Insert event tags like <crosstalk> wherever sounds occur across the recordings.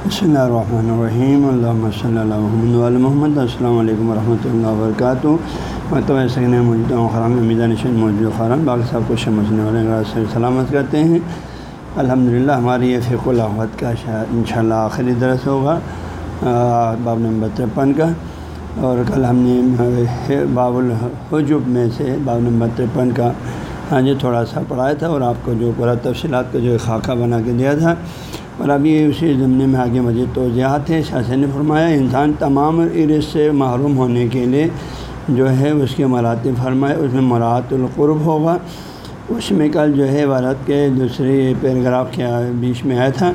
بسم اللہ الرحمن الرحیم اللہ صلی اللہ محمد محمد السلام علیکم ورحمۃ اللہ وبرکاتہ مطلب سکن موجود خرام میزان نشین موجود خران باقی صاحب کو سمجھنے والے سے سلامت کرتے ہیں الحمد للہ ہماری یہ فق الحمد کا ان شاء اللہ آخری درس ہوگا باب نمبر ترپن کا اور کل ہم نے باب الحجب میں سے باب نمبر ترپن کا ہاں جی تھوڑا سا پڑھایا تھا اور آپ کو جو پورا تفصیلات کا جو خاکہ بنا کے دیا تھا اور ابھی اسی ضمنے میں آگے مزید توجہات ہے شاہ نے فرمایا، انسان تمام عرص سے محروم ہونے کے لیے جو ہے اس کے مراتب فرمائے، اس میں مرات القرب ہوگا۔ اس میں کل جو ہے عبارت کے دوسرے پیراگراف کے بیچ میں آیا تھا،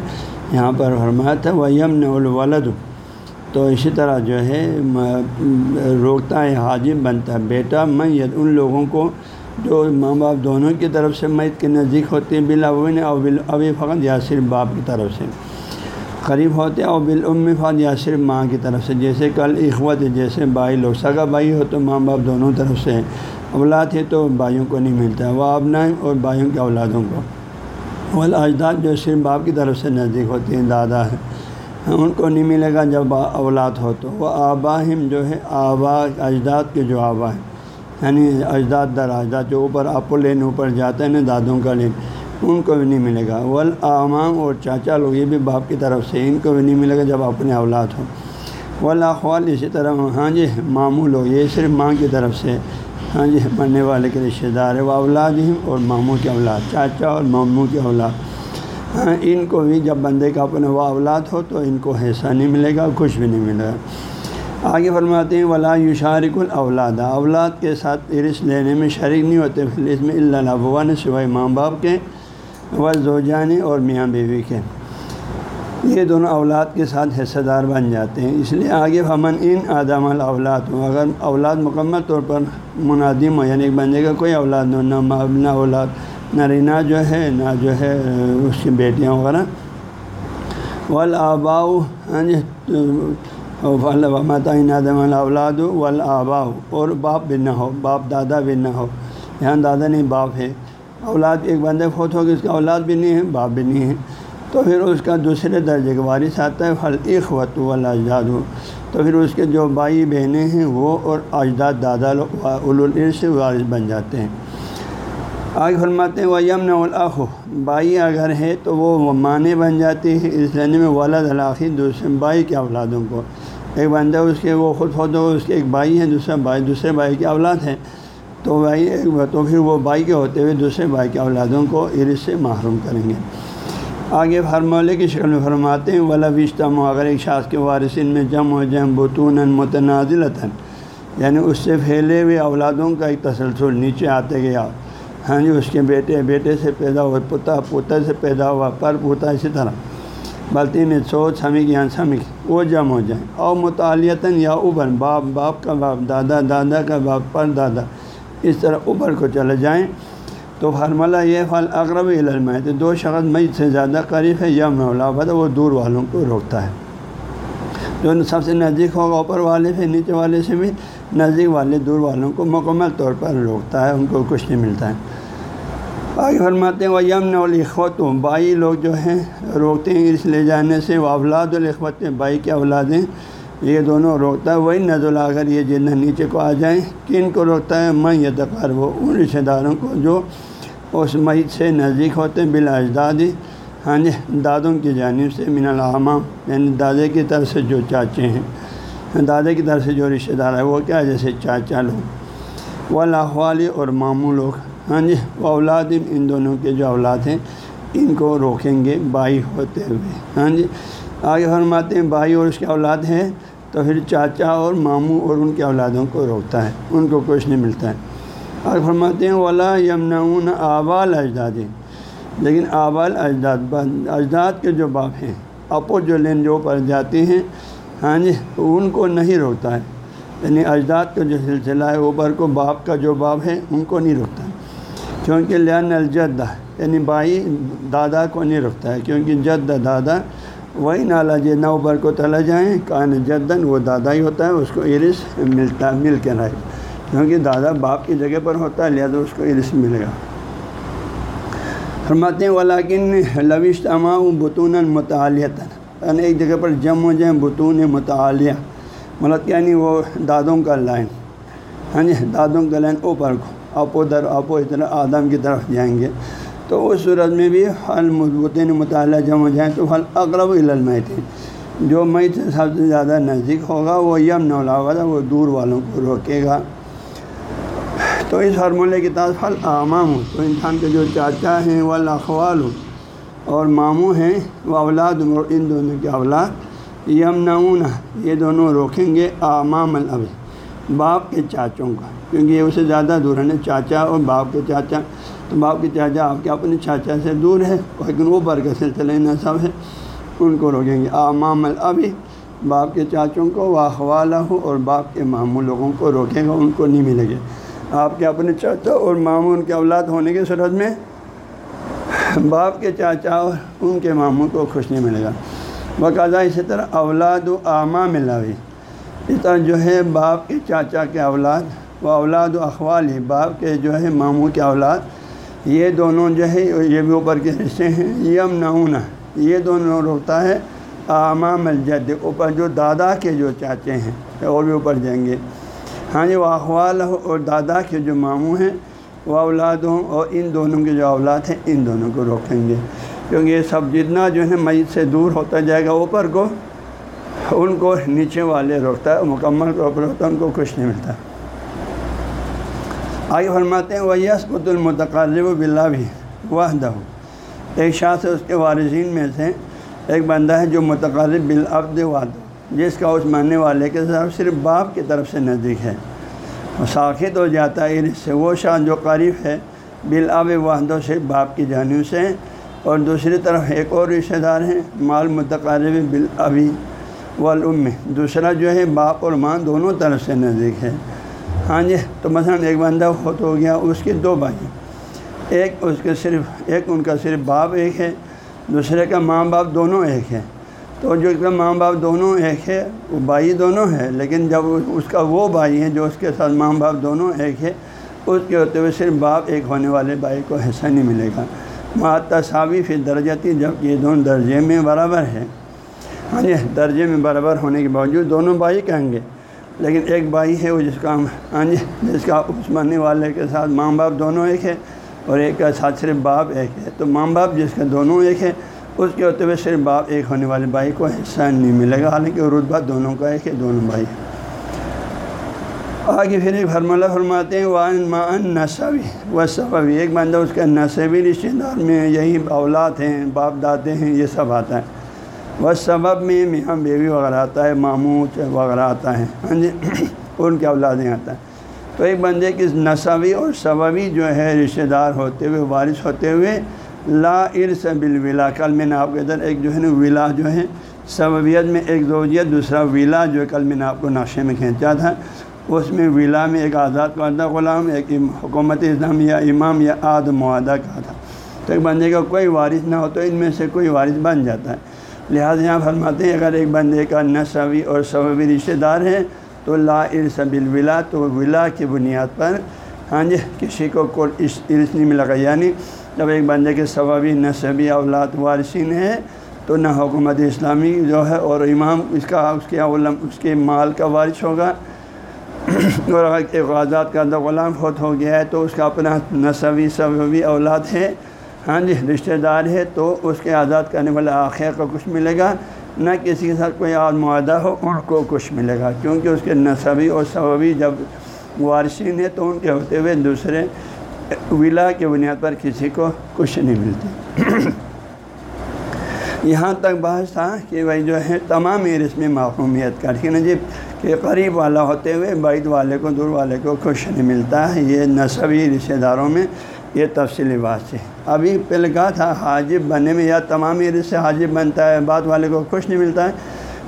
یہاں پر فرمایا تھا وہ یمن الولد۔ تو اسی طرح جو ہے روکتا ہے حاجم بنتا ہے، بیٹا میں ان لوگوں کو جو ماں باپ دونوں کی طرف سے میت کے نزدیک ہوتے ہیں بلاون او بل ابھی فقط یا صرف باپ کی طرف سے۔ قریب ہوتے او بالام فقط یا صرف ماں کی طرف سے۔ جیسے کل اخوت جیسے بھائی لوگ سگا بھائی ہو تو ماں باپ دونوں طرف سے اولاد ہے تو بھائیوں کو نہیں ملتا۔ وہ ابنا اور بھائیوں کے اولادوں کو۔ اجداد جو صرف باپ کی طرف سے نزدیک ہوتے ہیں، دادا ہے ان کو نہیں ملے گا جب اولاد ہو تو۔ وہ آباہم جو ہے آبا اجداد کے جو آبا ہیں۔ یعنی اجداد در اجداد جو اوپر اپو لین اوپر جاتا ہے نا دادوں کا لین، ان کو بھی نہیں ملے گا۔ ولاعمام اور چاچا لوگ یہ بھی باپ کی طرف سے ان کو بھی نہیں ملے گا جب اپنے اولاد ہو ولاخوال اسی طرح ہاں جی ماموں لوگ، یہ صرف ماں کی طرف سے ہاں جی مرنے والے کے رشتے دار ہے وہ اولاد ہی اور ماموں کے اولاد، چاچا اور ماموں کے اولاد۔ ہاں ان کو بھی جب بندے کا اپنا وہ اولاد ہو تو ان کو حصہ نہیں ملے گا، کچھ بھی نہیں ملے گا۔ آگے فرماتے ہیں، ولا یشارک الاولاد اولاد کے ساتھ عرص لینے میں شریک نہیں ہوتے اس میں اللہ نے سوائے ماں باپ کے و زوجانی اور میاں بیوی کے۔ یہ دونوں اولاد کے ساتھ حصہ دار بن جاتے ہیں۔ اس لیے آگے ہمن ان آدم الاولاد ہوں اگر اولاد مکمل طور پر منادم ہو یعنی ایک بندے کا کوئی اولاد ہو، نہ نہ اولاد، نہ رینا جو ہے، نہ جو ہے اس کی بیٹیاں وغیرہ۔ ولاباؤ ہاں جی ماتا نادم اولاد ولابا اور باپ بھی نہ ہو، باپ دادا بھی نہ ہو۔ یہاں دادا نہیں، باپ ہے۔ اولاد ایک بندے فوت ہو کہ اس کا اولاد بھی نہیں ہے، باپ بھی نہیں ہے۔ تو پھر اس کا دوسرے درجے کا وارث آتا ہے پھل اخوت والاجداد ہو تو پھر اس کے جو بھائی بہنیں ہیں، وہ اور اجداد دادا اولس وارث بن جاتے ہیں۔ آگے فرماتے ہیں وہ یمن الاخ بھائی اگر ہے تو وہ معنی بن جاتی ہے اس لینے میں ولد علاقی دوسرے بھائی کے اولادوں کو۔ ایک بندہ اس کے وہ خود خود ہو اس کے ایک بھائی ہیں، دوسرا بھائی دوسرے بھائی کی اولاد ہے تو بھائی تو پھر وہ بھائی کے ہوتے ہوئے دوسرے بھائی کے اولادوں کو عرص سے محروم کریں گے۔ آگے فرمولے کی شکل میں فرماتے ہیں، ولا وشتم اگر ایک شاخ کے وارثین میں جم ہو جائیں بتون متنازلتاً یعنی اس سے پھیلے ہوئے اولادوں کا ایک تسلسل نیچے آتے گیا۔ ہاں جی اس کے بیٹے بیٹے سے پیدا ہوا پوتا پوتا سے پیدا ہوا، پر پوتا اسی طرح۔ بلتی میں سوچ سمک یا سمک وہ جم ہو جائیں۔ اور مطالعتاً یا ابھر باپ باپ کا باپ، دادا دادا کا باپ، پر دادا۔ اس طرح اوپر کو چلے جائیں۔ تو فرملہ یہ پھل اقرب علم ہے تو دو شخص میت سے زیادہ قریب ہے، یا مولا وہ دور والوں کو روکتا ہے۔ جو سب سے نزدیک ہوگا، اوپر والے سے، نیچے والے سے بھی نزدیک والے دور والوں کو مکمل طور پر روکتا ہے، ان کو کچھ نہیں ملتا ہے۔ آگے فرماتے ہیں وہ یمن الخوت بھائی لوگ جو ہیں، روکتے ہیں اس لے جانے سے وہ اولاد الخوت بھائی کے اولادیں، یہ دونوں روکتا ہے۔ وہی نظر اگر یہ جن نیچے کو آ جائیں، کن کو روکتا ہے؟ میں یہ دقار وہ ان رشتہ داروں کو جو اس میت سے نزدیک ہوتے ہیں، بلا اجدادی ہاں جی دادوں کی جانب سے، من العامہ یعنی دادے کی طرف سے جو چاچے ہیں۔ دادے کی طرف سے جو رشتہ دار ہے وہ کیا؟ جیسے چاچا لوگ۔ وہ لاہوالی اور ماموں لوگ۔ ہاں جی وہ اولاد ان دونوں کے جو اولاد ہیں، ان کو روکیں گے بھائی ہوتے ہوئے۔ ہاں جی آگے فرماتے ہیں، بھائی اور اس کے اولاد ہیں، تو پھر چاچا اور ماموں اور ان کے اولادوں کو روکتا ہے، ان کو کچھ نہیں ملتا ہے۔ آگے فرماتے ہیں، ولا یمنعون آبال اجداد۔ لیکن آبال اجداد اجداد کے جو باپ ہیں، اپو جو لین جو پر جاتے ہیں ہاں جی ان کو نہیں روکتا ہے۔ یعنی اجداد کا جو سلسلہ ہے، اوپر کو باپ کا جو باپ ہے، ان کو نہیں روکتا۔ کیونکہ لین الجد یعنی بھائی دادا کو نہیں رکھتا ہے، کیونکہ جد دادا وہی نالا جی نو بر کو تلا جائیں، کان جدن، وہ دادا ہی ہوتا ہے، اس کو عرص ملتا، مل کے رہے۔ کیونکہ دادا باپ کی جگہ پر ہوتا ہے، لہٰذا اس کو عرص ملے گا فرماتے ہیں ولاکن لوش تما بتون مطالعت یعنی ایک جگہ پر جم ہو جائیں بتون مطالعہ مطلب یعنی وہ دادوں کا لائن۔ ہاں جی دادوں کا لائن اوپر کو۔ اپو در اپو ادھر آدم کی طرف جائیں گے۔ تو اس صورت میں بھی حل مضبوطین مطالعہ جم ہو جائیں تو حل اقرب المیت۔ جو میت سے سب سے زیادہ نزدیک ہوگا، وہ یم نولا ہوگا وہ دور والوں کو روکے گا۔ تو اس فارمولے کے تحت پھل عامام ہوں تو انسان کے جو چاچا ہیں، وہ الاخوال ہوں اور ماموں ہیں، وہ اولاد ان دونوں کے اولاد۔ یم نعون یہ دونوں روکیں گے آمام الب باپ کے چاچوں کا۔ کیونکہ یہ اسے زیادہ دور ہے چاچا اور باپ کے چاچا۔ تو باپ کے چاچا آپ کے اپنے چاچا سے دور ہے لیکن وہ بر کے سلسلے نصب ہے ان کو روکیں گے۔ آمام البی باپ کے چاچوں کو واخوالہ ہو اور باپ کے ماموں لوگوں کو روکیں گا ان کو نہیں ملے گے۔ آپ کے اپنے چاچا اور ماموں ان کے اولاد ہونے کی صورت میں باپ کے چاچا اور ان کے ماموں کو خوش نہیں ملے گا۔ باقاعدہ اسی طرح اولاد و آما ملاوی اس طرح جو ہے باپ کے چاچا کے اولاد۔ وہ اولاد و اخوال ہی، باپ کے جو ہے، ماموں کے اولاد، یہ دونوں جو ہے، یہ بھی اوپر کے حصے ہیں۔ یم نعونہ یہ دونوں روکتا ہے امام الجد، اوپر جو دادا کے جو چاچے ہیں، اور بھی اوپر جائیں گے۔ ہاں جی وہ اخوال اور دادا کے جو ماموں ہیں وہ اولاد ہوں اور ان دونوں کے جو اولاد ہیں، ان دونوں کو روکیں گے۔ کیونکہ یہ سب جتنا جو ہے میت سے دور ہوتا جائے گا، اوپر کو، ان کو نیچے والے روکتا ہے، مکمل طور پر ہوتا ہے، ان کو کچھ نہیں ملتا۔ آگے فرماتے ہیں وہ یس بد المتقرب بلا بھی وحدہ ایک شاہ سے اس کے وارثین میں سے ایک بندہ ہے جو متقرب بالعبد واد جس کا اس ماننے والے کے ساتھ صرف باپ کی طرف سے نزدیک ہے۔ وہ ساخت ہو جاتا ہے اس سے۔ وہ شاہ جو قریب ہے بالآب وحدوں سے باپ کی جانب سے۔ اور دوسری طرف ایک اور رشتہ دار ہیں، مال متقارب بالابی والام دوسرا جو ہے، باپ اور ماں دونوں طرف سے نزدیک ہے۔ ہاں جی تو مثلاً ایک بندہ فوت ہو گیا، اس کے دو بھائی ایک اس کے صرف، ایک ان کا صرف باپ ایک ہے، دوسرے کا ماں باپ دونوں ایک ہے تو جو اس کا ماں باپ دونوں ایک ہے، وہ بھائی دونوں ہے لیکن جب اس کا وہ بھائی ہے جو اس کے ساتھ ماں باپ دونوں ایک ہے، اس کے ہوتے ہوئے صرف باپ ایک ہونے والے بھائی کو حصہ نہیں ملے گا۔ ماں تصاوی پھر درجاتی جب یہ دونوں درجے میں برابر ہے ہاں جی درجے میں برابر ہونے کے باوجود دونوں بھائی کہیں گے۔ لیکن ایک بھائی ہے وہ جس کا ہاں جی جس کا اس مرنے والے کے ساتھ ماں باپ دونوں ایک ہے اور ایک کا ساتھ صرف باپ ایک ہے۔ تو ماں باپ جس کا دونوں ایک ہے اس کے ہوتے ہوئے صرف باپ ایک ہونے والے بھائی کو حصہ نہیں ملے گا۔ حالانکہ رتبہ دونوں کا ایک ہے، دونوں بھائی آگے پھر ایک فرمولہ فرماتے ہیں وان مان نصبی و صبی ایک بندہ اس کا نصبی رشتے دار میں، یہی اولاد ہیں، باپ دادے ہیں، یہ سب آتا ہے۔ وہ سبب میں میاں بیوی وغیرہ آتا ہے ماموں وغیرہ آتا ہے۔ ہاں جی ان کے اولادیں آتا۔ ہے تو ایک بندے کی نصبی اور سببی جو ہے، رشتہ دار ہوتے ہوئے، وارث ہوتے ہوئے، لا ارس بالولا، کل میں نے آپ کے ادھر ایک جو ہے نا ولا جو ہے، سببیت میں ایک زوجیت، دوسرا ولا جو کل میں نے آپ کو نقشے میں کھینچا تھا۔ اس میں ولا میں ایک آزاد کردہ غلام، ایک حکومت اسلام یا امام یا آد معاہدہ کا تھا۔ تو ایک بندے کا کوئی وارث نہ ہو تو ان میں سے کوئی وارث بن جاتا ہے۔ لہٰذا یہاں فرماتے ہیں، اگر ایک بندے کا نصبی اور سببی رشتہ دار ہے تو لا ارس بالولا تو ولا کی بنیاد پر ہاں جی کسی کو کوئی ارس نہیں ملا گا۔ یعنی جب ایک بندے کے ثوابی نصبی اولاد، وارثین ہے تو نہ حکومت اسلامی جو ہے اور امام اس کا، اس کے علم، اس کے مال کا وارث ہوگا۔ اور اگر ایک آزاد کا غلام فوت ہو گیا ہے، تو اس کا اپنا نصبی صوبی اولاد ہے۔ ہاں جی رشتہ دار ہے تو اس کے آزاد کرنے والے آخر کو کچھ ملے گا، نہ کسی کے ساتھ کوئی اور معاہدہ ہو، ان کو کچھ ملے گا۔ کیونکہ اس کے نصبی اور صوبی جب وارثین ہے تو ان کے ہوتے ہوئے دوسرے ولا کی بنیاد پر کسی کو کچھ نہیں ملتی <coughs> یہاں تک بحث تھا کہ بھائی جو ہے، تمام اس میں معقومیت کا۔ ٹھیک ہے نا جی کہ قریب والا ہوتے ہوئے بعید والے کو، دور والے کو کچھ نہیں ملتا۔ ہے یہ نصبی رشتہ داروں میں یہ تفصیلی بات ہے۔ ابھی پہلے کہا تھا، حاجب بننے میں یا تمام عرص سے حاجب بنتا ہے، بعد والے کو کچھ نہیں ملتا ہے،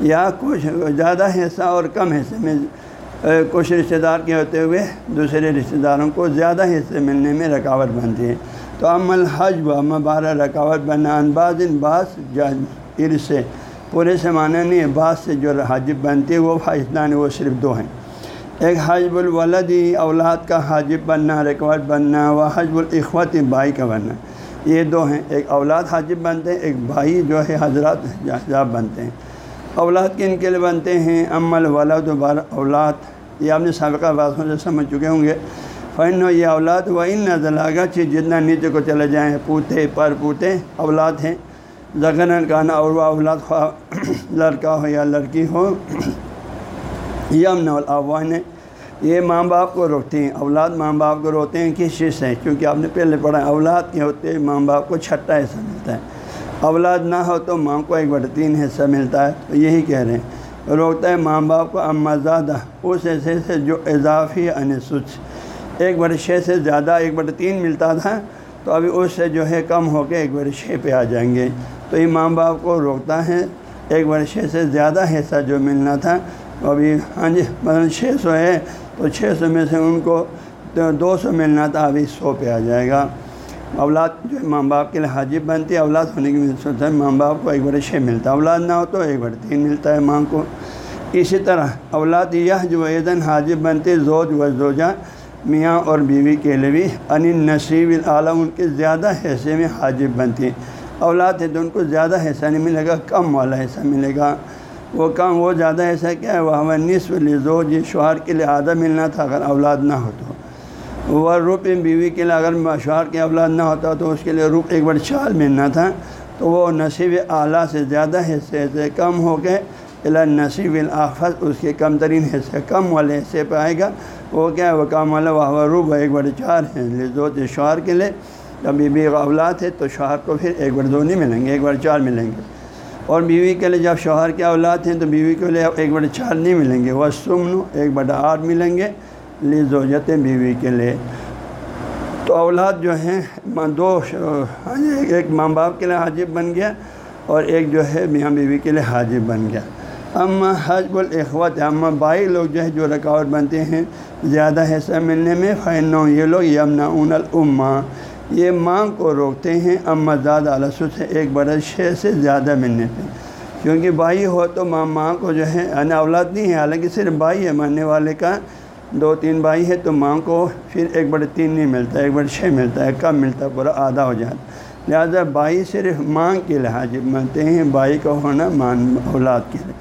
یا کچھ زیادہ حصہ اور کم حصے میں کچھ رشتہ دار کے ہوتے ہوئے دوسرے رشتہ داروں کو زیادہ حصے ملنے میں رکاوٹ بنتی ہے۔ تو عمل حج و مبارہ رکاوٹ بنا انباز ان باس عرص سے پورے سے معنی نہیں ہے بعض سے جو حاجب بنتی ہے وہ فائدان وہ صرف دو ہیں۔ ایک حجب الولدی اولاد کا حاجب بننا رکاوٹ بننا و حجب الاخوت بھائی کا بننا۔ یہ دو ہیں۔ ایک اولاد حاجب بنتے ہیں، ایک بھائی جو ہے حضرات حجاب بنتے ہیں۔ اولاد کن کے لیے بنتے ہیں؟ عمل والا دوبارہ اولاد۔ یہ آپ نے سابقہ باتوں سے سمجھ چکے ہوں گے۔ فن و یہ اولاد و ان نزلاگا چیز جتنا نیچے کو چلے جائیں، پوتے پر پوتے اولاد ہیں۔ زغن گانا اور وہ اولاد خواہ لڑکا ہو یا لڑکی ہو۔ یم نولاوان یہ ماں باپ کو روکتے ہیں، اولاد ماں باپ کو روکتے ہیں، کس چیز سے؟ کیونکہ آپ نے پہلے پڑھا اولاد کے ہوتے ماں باپ کو چھٹا حصہ ملتا ہے۔ اولاد نہ ہو تو ماں کو ایک بڑا تین حصہ ملتا ہے۔ تو یہی کہہ رہے ہیں۔ روکتا ہے ماں باپ کو اما زیادہ اس حصے سے جو اضافی ان سچ ایک بڑے چھ سے زیادہ، ایک بڑے تین ملتا تھا، تو ابھی اس سے جو ہے کم ہو کے ایک بڑے چھ پہ آ جائیں گے۔ تو یہ ماں باپ کو روکتا ہے، ایک بڑے چھ سے زیادہ حصہ جو ملنا تھا ابھی ہاں جی مثلاً چھ سو ہے تو چھ سو میں سے ان کو دو سو ملنا تھا، ابھی سو پہ آ جائے گا۔ اولاد جو ہے، ماں باپ کے لیے حاجب بنتی ہے، اولاد ہونے کی صورت ہے ماں باپ کو ایک بڑے چھ ملتا ہے۔ اولاد نہ ہو تو ایک بڑے تین ملتا ہے ماں کو۔ اسی طرح اولاد یہ جو ایدن حاجب بنتے زوج و زوجہ میاں اور بیوی کے لیے بھی۔ ان نصیب العالم، ان کے زیادہ حصے میں حاجب بنتی ہیں اولاد ہے تو ان کو زیادہ حصہ نہیں ملے گا، کم والا حصہ ملے گا۔ وہ کم وہ زیادہ حصہ کیا ہے، وہ ہمیں نصف لزو جی شوہر کے لیے آدھا ملنا تھا اگر اولاد نہ ہو تو۔ وہ روپ بیوی کے لیے اگر شوہر کے اولاد نہ ہوتا تو اس کے لیے روپ ایک بڑا چال ملنا تھا۔ تو وہ نصیب اعلیٰ سے زیادہ حصے سے کم ہو کے اللہ نصیب الآفت اس کے کم ترین حصے، کم والے حصے پہ آئے گا۔ وہ کیا ہے، وہ کام والا، وہ روب ایک بڑے چار ہیں لزو شوہر کے لیے۔ جب بیوی اولاد ہے تو شوہر کو پھر ایک بڑے دو نہیں ملیں گے، ایک بڑے چار ملیں گے۔ اور بیوی کے لیے جب شوہر کے اولاد ہیں تو بیوی کے لیے ایک بڑے چار نہیں ملیں گے، وہ سمن، ایک بڑا آٹھ ملیں گے۔ لی زوجت بیوی کے لیے۔ تو اولاد جو ہیں دو ہاں جی، ایک ماں باپ کے لیے حاجب بن گیا اور ایک جو ہے میاں بیوی کے لیے حاجب بن گیا۔ اما حجب الاخوت، اما بائی لوگ جو ہے جو رکاوٹ بنتے ہیں، زیادہ حصہ ملنے میں فین یہ لوگ یمنا اون العما یہ ماں کو روکتے ہیں، اما زیادہ علسو سے ایک بڑا شے سے زیادہ ملنے پہ۔ کیونکہ بھائی ہو تو ماں ماں کو جو ہے یعنی اولاد نہیں ہے، حالانکہ صرف بھائی ہے ماننے والے کا دو تین بھائی ہے تو ماں کو پھر ایک بڑے تین نہیں ملتا، ایک بڑے چھ ملتا ہے کم ملتا ہے پورا آدھا ہو جاتا۔ لہٰذا بھائی صرف ماں کے لحاظ مانتے ہیں، بھائی کا ہونا مان، اولاد کے لیے۔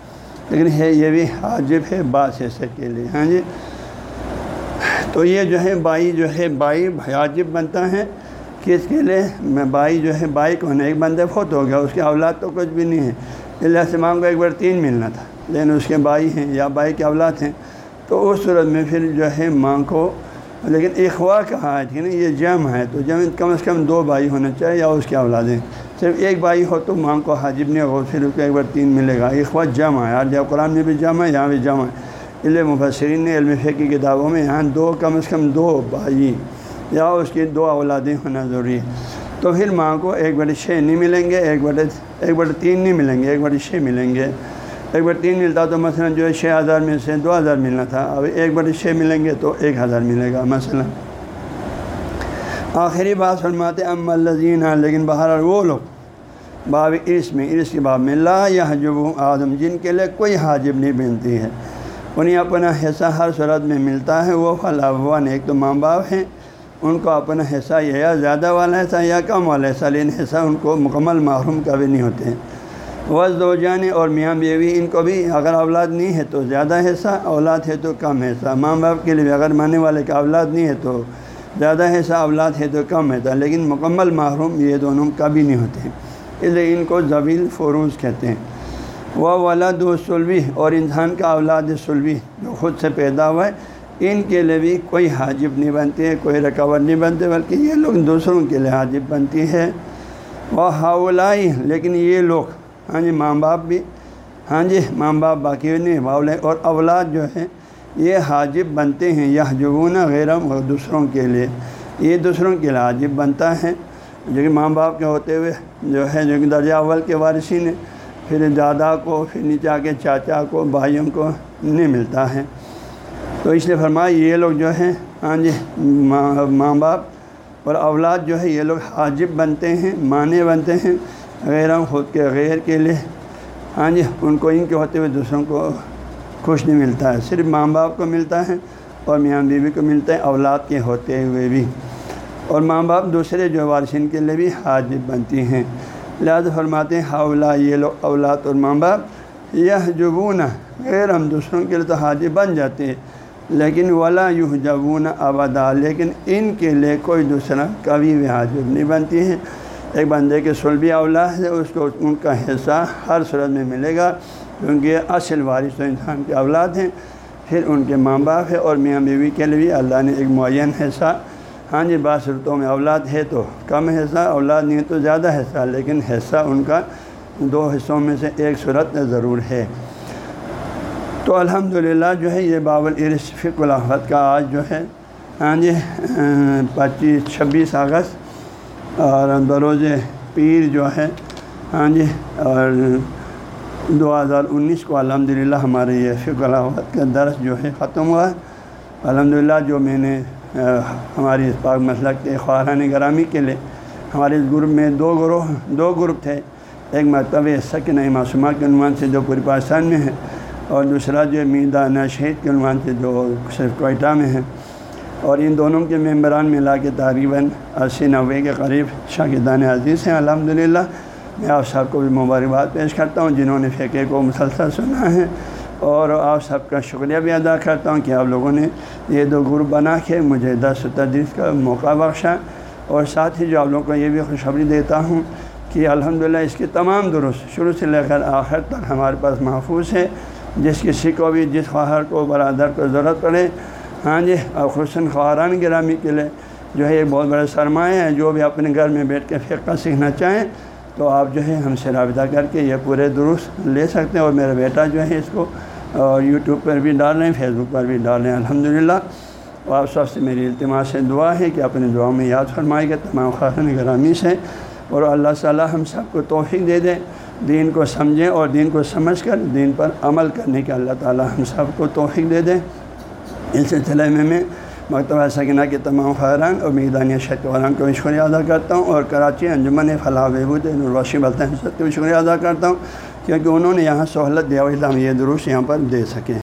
لیکن ہے، یہ بھی حاجب ہے باس حصے کے لیے۔ ہاں جی؟ تو یہ جو ہے بائی جو ہے بائی حاجب بنتا ہے۔ کس کے لیے میں بائی جو ہے بائی کو ایک بندے فوت ہو گیا، اس کے اولاد تو کچھ بھی نہیں ہے۔ اللہ سے ماں کو ایک بار تین ملنا تھا۔ لیکن اس کے بھائی ہیں، یا بائی کے اولاد ہیں۔ تو اس صورت میں پھر جو ہے ماں کو لیکن اخوا کہا ہے نا، یہ جم ہے۔ تو جم کم از کم دو بھائی ہونا چاہیے، یا اس کے اولادیں صرف ایک بھائی ہو تو ماں کو حاجب نہیں ہو پھر اس کو ایک بار تین ملے گا۔ اخوا جمع ہے۔ اور جب قرآن میں بھی جمع ہے، یہاں بھی جمع ہے۔ علم مبصرین نے علم کی کتابوں میں یہاں دو، کم از کم دو بھائی یا اس کی دو اولادیں ہونا ضروری ہے۔ تو پھر ماں کو ایک بڑے چھ نہیں ملیں گے، ایک بڑے ایک بڑے تین نہیں ملیں گے، ایک بڑے چھ ملیں گے۔ ایک بار تین ملتا تو مثلا جو ہے چھ ہزار میں سے دو ہزار ملنا تھا، اب ایک بڑے چھ ملیں گے تو ایک ہزار ملے گا مثلا۔ آخری بات فرماتے ام الزین لیکن باہر وہ لوگ، باب عرص میں عرص کے باب میں، لا یا حجب آدم، جن کے لیے کوئی حاجب نہیں بنتی ہے۔ انہیں اپنا حصہ ہر صورت میں ملتا ہے، وہ فلاوان ایک تو ماں باپ ہیں۔ ان کو اپنا حصہ یا زیادہ والا حصہ یا کم والا حصہ، لیکن حصہ ان کو مکمل محروم کا بھی نہیں ہوتے ہیں۔ وز دو جانے اور میاں بیوی، ان کو بھی اگر اولاد نہیں ہے تو زیادہ حصہ، اولاد ہے تو کم حصہ۔ ماں باپ کے لیے بھی اگر ماننے والے کا اولاد نہیں ہے تو زیادہ حصہ، اولاد ہے تو کم ہے لیکن مکمل محروم یہ دونوں کبھی نہیں ہوتے اس لیے ان کو زویل فروز کہتے ہیں۔ وہ ولاد و سلوی اور انسان کا اولاد سلوی جو خود سے پیدا ہوا ہے ان کے لیے بھی کوئی حاجب نہیں بنتی ہے کوئی رکاوٹ نہیں بنتے، بلکہ یہ لوگ دوسروں کے لیے حاجب بنتی ہے وہ ہاولائی لیکن یہ لوگ ہاں جی ماں باپ بھی ہاں جی ماں باپ باقی نہیں باولے اور اولاد جو ہے یہ حاجب بنتے ہیں یہ جگون غیرم اور دوسروں کے لیے۔ یہ دوسروں کے لیے حاجب بنتا ہے۔ جو کہ ماں باپ کے ہوتے ہوئے جو ہے جو کہ درجہ اول کے وارثین پھر دادا کو، پھر نیچے آ کے چاچا کو، بھائیوں کو نہیں ملتا ہے۔ تو اس لیے فرمایا، یہ لوگ جو ہیں ہاں جی ماں باپ اور اولاد جو ہے، یہ لوگ حاجب بنتے ہیں معنی بنتے ہیں، غیر خود کے، غیر کے لیے۔ ہاں جی ان کو، ان کے ہوتے ہوئے دوسروں کو خوش نہیں ملتا ہے۔ صرف ماں باپ کو ملتا ہے اور میاں بیوی کو ملتا ہے، اولاد کے ہوتے ہوئے بھی۔ اور ماں باپ دوسرے جو وارثین کے لیے بھی حاجب بنتی ہیں۔ لہٰذا فرماتے ہیں حولا یہ لوگ اولاد اور ماں باپ یہ جبون غیر ہم دوسروں کے لیے تو حاجب بن جاتے ہیں۔ لیکن ولا یو جبون آبادا لیکن ان کے لیے کوئی دوسرا کبھی بھی حاجب نہیں بنتی ہے۔ ایک بندے کے سلبی اولاد ہے، اس کو ان کا حصہ ہر صورت میں ملے گا، کیونکہ اصل وارث تو انسان کے اولاد ہیں۔ پھر ان کے ماں باپ ہے اور میاں بیوی کے لیے بھی اللہ نے ایک معین حصہ۔ ہاں جی بعض صورتوں میں اولاد ہے تو کم حصہ، اولاد نہیں ہے تو زیادہ حصہ، لیکن حصہ ان کا دو حصوں میں سے ایک صورت ضرور ہے۔ تو الحمدللہ جو ہے یہ بابل فک الحمد کا آج جو ہے ہاں جی پچیس، چھبیس اگست، اور بروز پیر جو ہے ہاں جی اور دو ہزار انیس کو الحمد للہ ہمارے یہ فک الحمد کا درس جو ہے ختم ہوا۔ الحمد للہ جو میں نے ہماری اس پاک مسلک کے خواہان گرامی کے لیے، ہمارے اس گروپ میں دو گروہ، دو گروپ تھے۔ ایک مرتبہ سکن معصومہ کے عنوان سے، جو پوری پاکستان میں ہے اور دوسرا جو میدان شہید کے عنوان سے، جو صرف کوئٹہ میں ہے۔ اور ان دونوں کے ممبران ملا کے تقریباً اسی نوے کے قریب شاگردان عزیز ہیں۔ الحمد للہ میں آپ سب کو بھی مبارکباد پیش کرتا ہوں، جنہوں نے فقے کو مسلسل سنا ہے۔ اور آپ سب کا شکریہ بھی ادا کرتا ہوں کہ آپ لوگوں نے یہ دو گروپ بنا کے مجھے دس و تدریس کا موقع بخشا۔ اور ساتھ ہی جو آپ لوگوں کو یہ بھی خوشخبری دیتا ہوں کہ الحمدللہ، اس کی تمام درست، شروع سے لے کر آخر تک ہمارے پاس محفوظ ہے۔ جس کسی کو بھی، جس خواہر کو، برادر کو ضرورت پڑے۔ ہاں جی اور خصاً خواہران گرامی کے لیے جو ہے ایک بہت بڑا سرمایہ ہے جو بھی اپنے گھر میں بیٹھ کے فقہ سیکھنا چاہیں، تو آپ جو ہے، ہم سے رابطہ کر کے یہ پورے درست لے سکتے ہیں۔ اور میرا بیٹا جو ہے، اس کو اور یوٹیوب پر بھی ڈال رہے ہیں، فیس بک پر بھی ڈال رہے ہیں۔ الحمد للہ اور آپ سب سے میری التماس سے دعا ہے کہ اپنے دعاؤں میں یاد فرمائے گا تمام خاتون گرامی سے۔ اور اللہ تعالیٰ ہم سب کو توفیق دے دے۔ دین کو سمجھیں اور دین کو سمجھ کر دین پر عمل کرنے کے اللہ تعالیٰ ہم سب کو توفیق دے دیں اس سلسلے میں میں مکتبہ سکینہ کے تمام خیران اور میدانیہ میدانی شکواران کو بھی شکریہ ادا کرتا ہوں اور کراچی، انجمن فلاح بہبود الوشی بلطین کو بھی شکریہ ادا کرتا ہوں کیونکہ انہوں نے یہاں سہولت دیا ہم یہ درست یہاں پر دے سکیں۔